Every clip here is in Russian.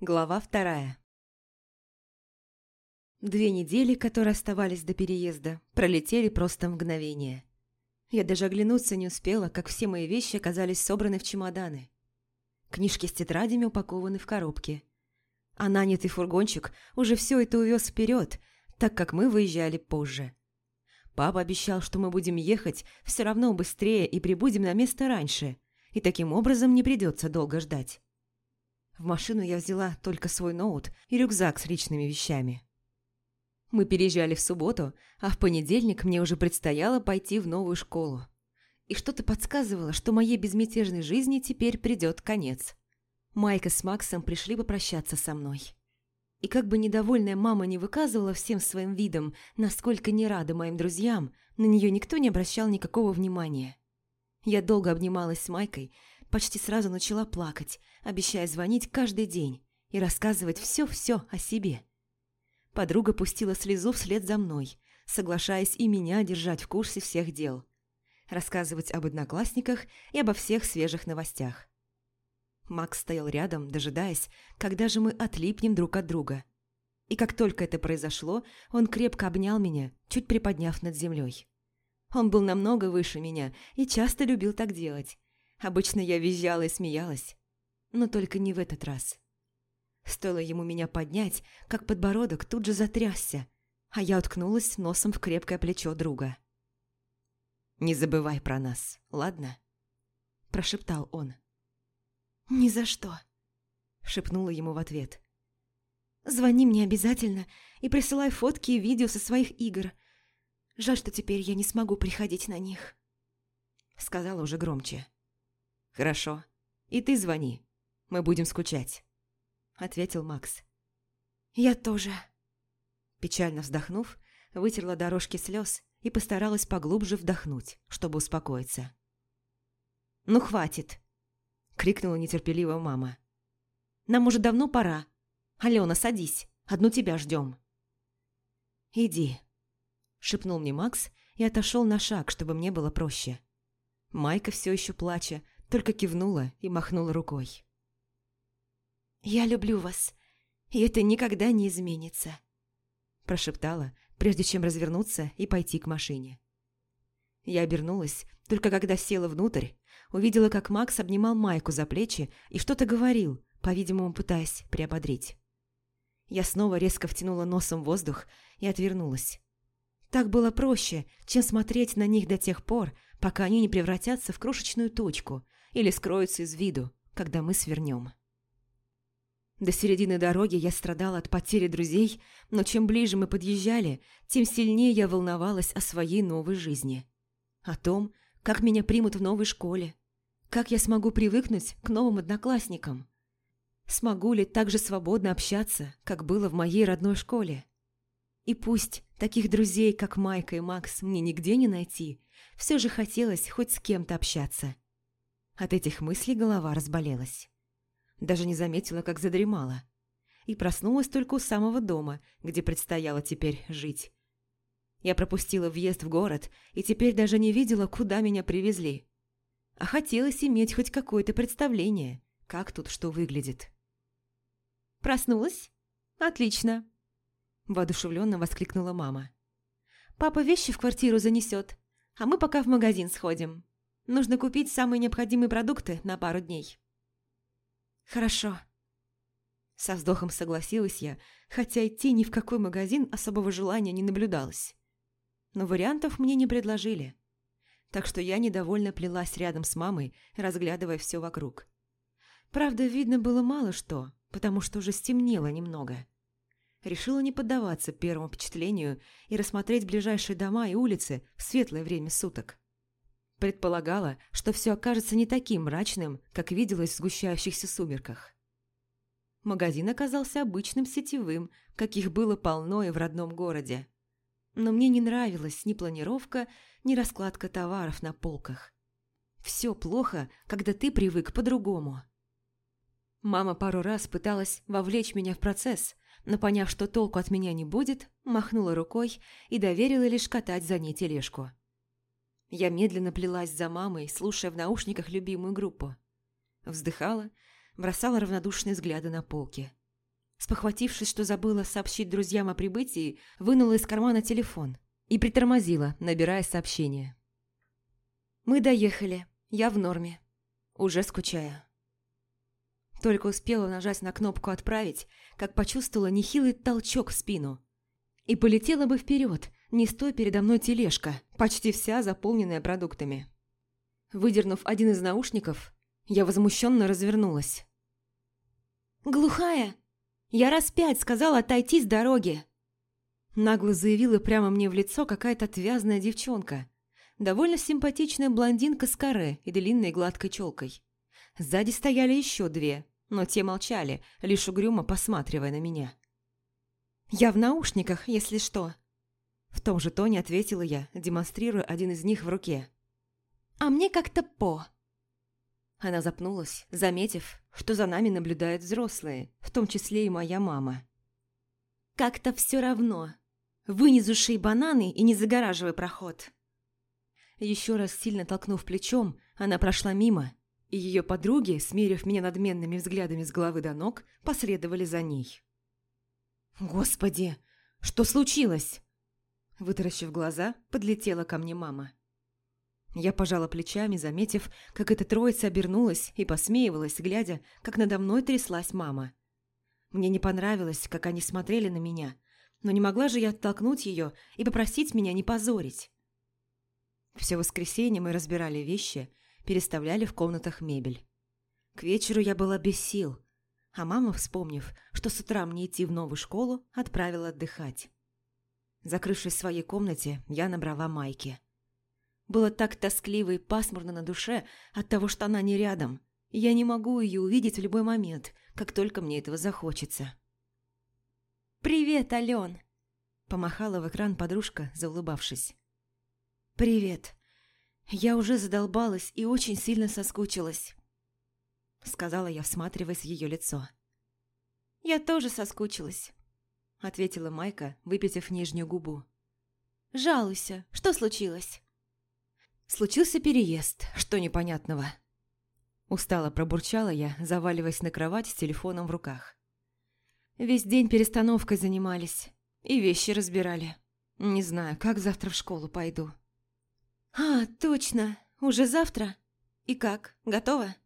Глава вторая. Две недели, которые оставались до переезда, пролетели просто мгновение. Я даже оглянуться не успела, как все мои вещи оказались собраны в чемоданы. Книжки с тетрадями упакованы в коробки. А нанятый фургончик уже все это увез вперед, так как мы выезжали позже. Папа обещал, что мы будем ехать все равно быстрее и прибудем на место раньше, и таким образом не придется долго ждать. В машину я взяла только свой ноут и рюкзак с личными вещами. Мы переезжали в субботу, а в понедельник мне уже предстояло пойти в новую школу. И что-то подсказывало, что моей безмятежной жизни теперь придет конец. Майка с Максом пришли попрощаться со мной. И как бы недовольная мама не выказывала всем своим видом, насколько не рада моим друзьям, на нее никто не обращал никакого внимания. Я долго обнималась с Майкой, почти сразу начала плакать, обещая звонить каждый день и рассказывать все-все о себе. Подруга пустила слезу вслед за мной, соглашаясь и меня держать в курсе всех дел. Рассказывать об одноклассниках и обо всех свежих новостях. Макс стоял рядом, дожидаясь, когда же мы отлипнем друг от друга. И как только это произошло, он крепко обнял меня, чуть приподняв над землей. Он был намного выше меня и часто любил так делать. Обычно я визжала и смеялась, но только не в этот раз. Стоило ему меня поднять, как подбородок тут же затрясся, а я уткнулась носом в крепкое плечо друга. «Не забывай про нас, ладно?» – прошептал он. «Ни за что», – шепнула ему в ответ. «Звони мне обязательно и присылай фотки и видео со своих игр. Жаль, что теперь я не смогу приходить на них», – сказала уже громче. «Хорошо. И ты звони. Мы будем скучать», – ответил Макс. «Я тоже». Печально вздохнув, вытерла дорожки слез и постаралась поглубже вдохнуть, чтобы успокоиться. «Ну, хватит!» – крикнула нетерпеливо мама. «Нам уже давно пора. Алена, садись, одну тебя ждем». «Иди», – шепнул мне Макс и отошел на шаг, чтобы мне было проще. Майка все еще плача, только кивнула и махнула рукой. «Я люблю вас, и это никогда не изменится», – прошептала, прежде чем развернуться и пойти к машине. Я обернулась, только когда села внутрь, увидела, как Макс обнимал Майку за плечи и что-то говорил, по-видимому, пытаясь приободрить. Я снова резко втянула носом воздух и отвернулась. Так было проще, чем смотреть на них до тех пор, пока они не превратятся в крошечную точку или скроются из виду, когда мы свернем. До середины дороги я страдала от потери друзей, но чем ближе мы подъезжали, тем сильнее я волновалась о своей новой жизни. О том, как меня примут в новой школе, как я смогу привыкнуть к новым одноклассникам. Смогу ли так же свободно общаться, как было в моей родной школе? И пусть таких друзей, как Майка и Макс, мне нигде не найти, все же хотелось хоть с кем-то общаться. От этих мыслей голова разболелась. Даже не заметила, как задремала. И проснулась только у самого дома, где предстояло теперь жить. Я пропустила въезд в город и теперь даже не видела, куда меня привезли. А хотелось иметь хоть какое-то представление, как тут что выглядит. «Проснулась? Отлично!» Воодушевленно воскликнула мама. «Папа вещи в квартиру занесет, а мы пока в магазин сходим». Нужно купить самые необходимые продукты на пару дней». «Хорошо». Со вздохом согласилась я, хотя идти ни в какой магазин особого желания не наблюдалось. Но вариантов мне не предложили. Так что я недовольно плелась рядом с мамой, разглядывая все вокруг. Правда, видно было мало что, потому что уже стемнело немного. Решила не поддаваться первому впечатлению и рассмотреть ближайшие дома и улицы в светлое время суток. Предполагала, что все окажется не таким мрачным, как виделось в сгущающихся сумерках. Магазин оказался обычным сетевым, каких было полно и в родном городе. Но мне не нравилась ни планировка, ни раскладка товаров на полках. Все плохо, когда ты привык по-другому. Мама пару раз пыталась вовлечь меня в процесс, но поняв, что толку от меня не будет, махнула рукой и доверила лишь катать за ней тележку. Я медленно плелась за мамой, слушая в наушниках любимую группу. Вздыхала, бросала равнодушные взгляды на полки. Спохватившись, что забыла сообщить друзьям о прибытии, вынула из кармана телефон и притормозила, набирая сообщение. «Мы доехали. Я в норме. Уже скучаю». Только успела нажать на кнопку «Отправить», как почувствовала нехилый толчок в спину. И полетела бы вперед, не стой передо мной тележка, почти вся заполненная продуктами. Выдернув один из наушников, я возмущенно развернулась. «Глухая! Я раз пять сказала отойти с дороги!» Нагло заявила прямо мне в лицо какая-то отвязная девчонка. Довольно симпатичная блондинка с каре и длинной гладкой челкой. Сзади стояли еще две, но те молчали, лишь угрюмо посматривая на меня. «Я в наушниках, если что». В том же тоне ответила я, демонстрируя один из них в руке. «А мне как-то по». Она запнулась, заметив, что за нами наблюдают взрослые, в том числе и моя мама. «Как-то все равно. Шей бананы и не загораживай проход». Еще раз сильно толкнув плечом, она прошла мимо, и ее подруги, смерив меня надменными взглядами с головы до ног, последовали за ней. «Господи, что случилось?» Вытаращив глаза, подлетела ко мне мама. Я пожала плечами, заметив, как эта троица обернулась и посмеивалась, глядя, как надо мной тряслась мама. Мне не понравилось, как они смотрели на меня, но не могла же я оттолкнуть ее и попросить меня не позорить. Все воскресенье мы разбирали вещи, переставляли в комнатах мебель. К вечеру я была без сил, а мама, вспомнив, что с утра мне идти в новую школу, отправила отдыхать. Закрывшись в своей комнате, я набрала майки. Было так тоскливо и пасмурно на душе от того, что она не рядом, я не могу ее увидеть в любой момент, как только мне этого захочется. «Привет, Ален!» – помахала в экран подружка, заулыбавшись. «Привет. Я уже задолбалась и очень сильно соскучилась», – сказала я, всматриваясь в ее лицо. «Я тоже соскучилась», – ответила Майка, выпитив нижнюю губу. «Жалуйся, что случилось?» Случился переезд, что непонятного. Устало пробурчала я, заваливаясь на кровать с телефоном в руках. Весь день перестановкой занимались и вещи разбирали. Не знаю, как завтра в школу пойду. «А, точно, уже завтра? И как, готова?»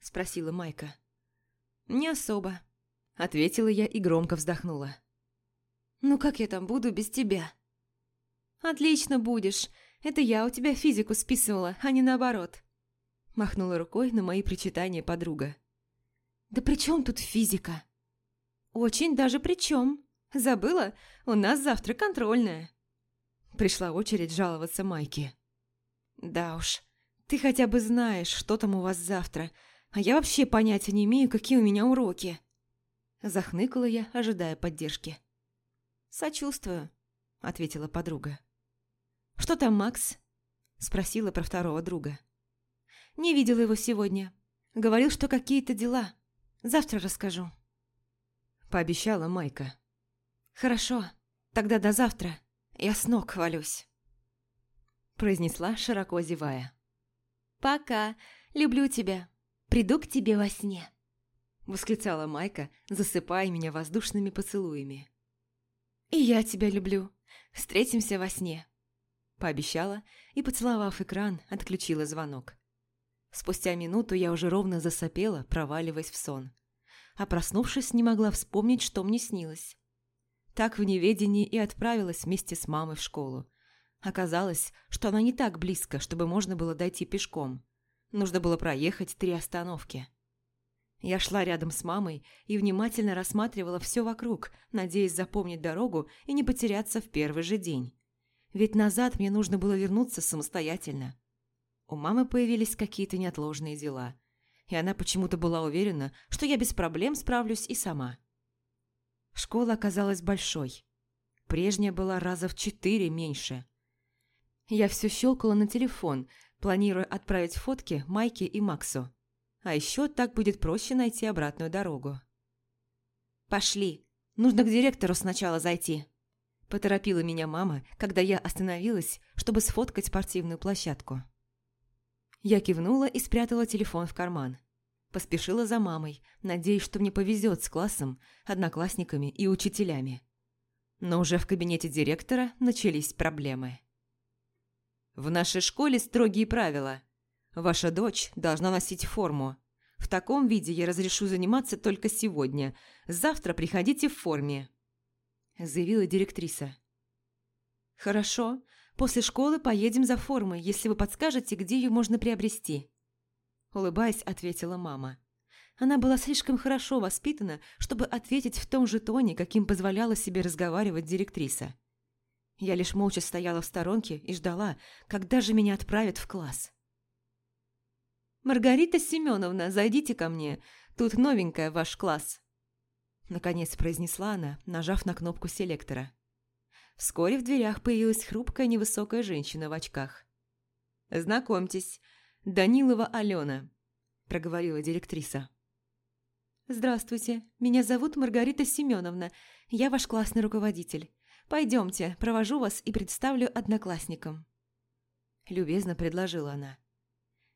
Спросила Майка. «Не особо», — ответила я и громко вздохнула. «Ну как я там буду без тебя?» «Отлично будешь. Это я у тебя физику списывала, а не наоборот. Махнула рукой на мои причитания подруга. Да при чем тут физика? Очень даже при чем. Забыла? У нас завтра контрольная. Пришла очередь жаловаться Майке. Да уж, ты хотя бы знаешь, что там у вас завтра, а я вообще понятия не имею, какие у меня уроки. Захныкала я, ожидая поддержки. «Сочувствую», — ответила подруга. «Что там Макс?» – спросила про второго друга. «Не видела его сегодня. Говорил, что какие-то дела. Завтра расскажу». Пообещала Майка. «Хорошо, тогда до завтра. Я с ног валюсь», – произнесла, широко зевая. «Пока. Люблю тебя. Приду к тебе во сне», – восклицала Майка, засыпая меня воздушными поцелуями. «И я тебя люблю. Встретимся во сне» пообещала и, поцеловав экран, отключила звонок. Спустя минуту я уже ровно засопела, проваливаясь в сон. А проснувшись, не могла вспомнить, что мне снилось. Так в неведении и отправилась вместе с мамой в школу. Оказалось, что она не так близко, чтобы можно было дойти пешком. Нужно было проехать три остановки. Я шла рядом с мамой и внимательно рассматривала все вокруг, надеясь запомнить дорогу и не потеряться в первый же день. Ведь назад мне нужно было вернуться самостоятельно. У мамы появились какие-то неотложные дела, и она почему-то была уверена, что я без проблем справлюсь и сама. Школа оказалась большой. Прежняя была раза в четыре меньше. Я все щелкала на телефон, планируя отправить фотки Майке и Максу. А еще так будет проще найти обратную дорогу. «Пошли. Нужно к директору сначала зайти», Поторопила меня мама, когда я остановилась, чтобы сфоткать спортивную площадку. Я кивнула и спрятала телефон в карман. Поспешила за мамой, надеясь, что мне повезет с классом, одноклассниками и учителями. Но уже в кабинете директора начались проблемы. В нашей школе строгие правила. Ваша дочь должна носить форму. В таком виде я разрешу заниматься только сегодня. Завтра приходите в форме», – заявила директриса. «Хорошо. После школы поедем за формой, если вы подскажете, где ее можно приобрести». Улыбаясь, ответила мама. Она была слишком хорошо воспитана, чтобы ответить в том же тоне, каким позволяла себе разговаривать директриса. Я лишь молча стояла в сторонке и ждала, когда же меня отправят в класс. «Маргарита Семеновна, зайдите ко мне. Тут новенькая ваш класс», – наконец произнесла она, нажав на кнопку селектора. Вскоре в дверях появилась хрупкая невысокая женщина в очках. «Знакомьтесь, Данилова Алена», – проговорила директриса. «Здравствуйте, меня зовут Маргарита Семеновна, я ваш классный руководитель. Пойдемте, провожу вас и представлю одноклассникам». Любезно предложила она.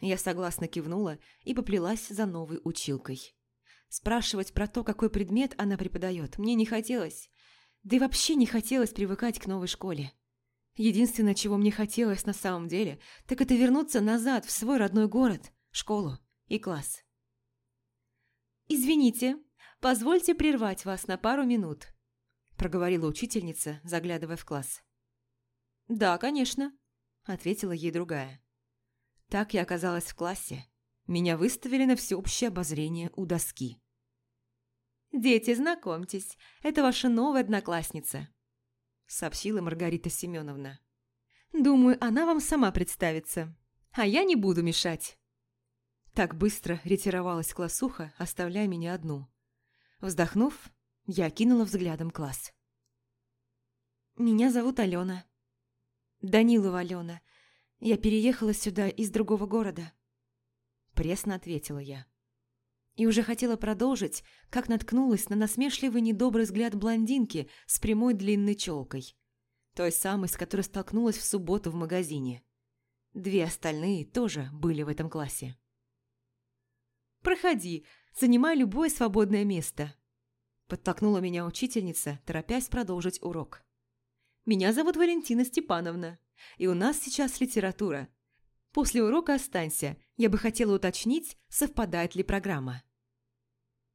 Я согласно кивнула и поплелась за новой училкой. Спрашивать про то, какой предмет она преподает, мне не хотелось. Да и вообще не хотелось привыкать к новой школе. Единственное, чего мне хотелось на самом деле, так это вернуться назад в свой родной город, школу и класс. «Извините, позвольте прервать вас на пару минут», проговорила учительница, заглядывая в класс. «Да, конечно», – ответила ей другая. Так я оказалась в классе. Меня выставили на всеобщее обозрение у доски. «Дети, знакомьтесь, это ваша новая одноклассница», – сообщила Маргарита Семеновна. «Думаю, она вам сама представится, а я не буду мешать». Так быстро ретировалась классуха, оставляя меня одну. Вздохнув, я кинула взглядом класс. «Меня зовут Алена». «Данилова Алена. Я переехала сюда из другого города». Пресно ответила я. И уже хотела продолжить, как наткнулась на насмешливый недобрый взгляд блондинки с прямой длинной челкой. Той самой, с которой столкнулась в субботу в магазине. Две остальные тоже были в этом классе. «Проходи, занимай любое свободное место», Подтолкнула меня учительница, торопясь продолжить урок. «Меня зовут Валентина Степановна, и у нас сейчас литература. После урока останься, я бы хотела уточнить, совпадает ли программа».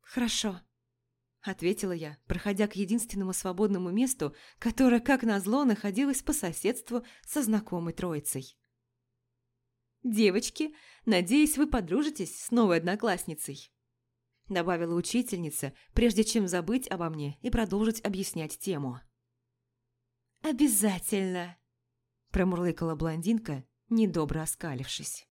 «Хорошо», – ответила я, проходя к единственному свободному месту, которое, как назло, находилось по соседству со знакомой троицей. «Девочки, надеюсь, вы подружитесь с новой одноклассницей» добавила учительница, прежде чем забыть обо мне и продолжить объяснять тему. «Обязательно!» – промурлыкала блондинка, недобро оскалившись.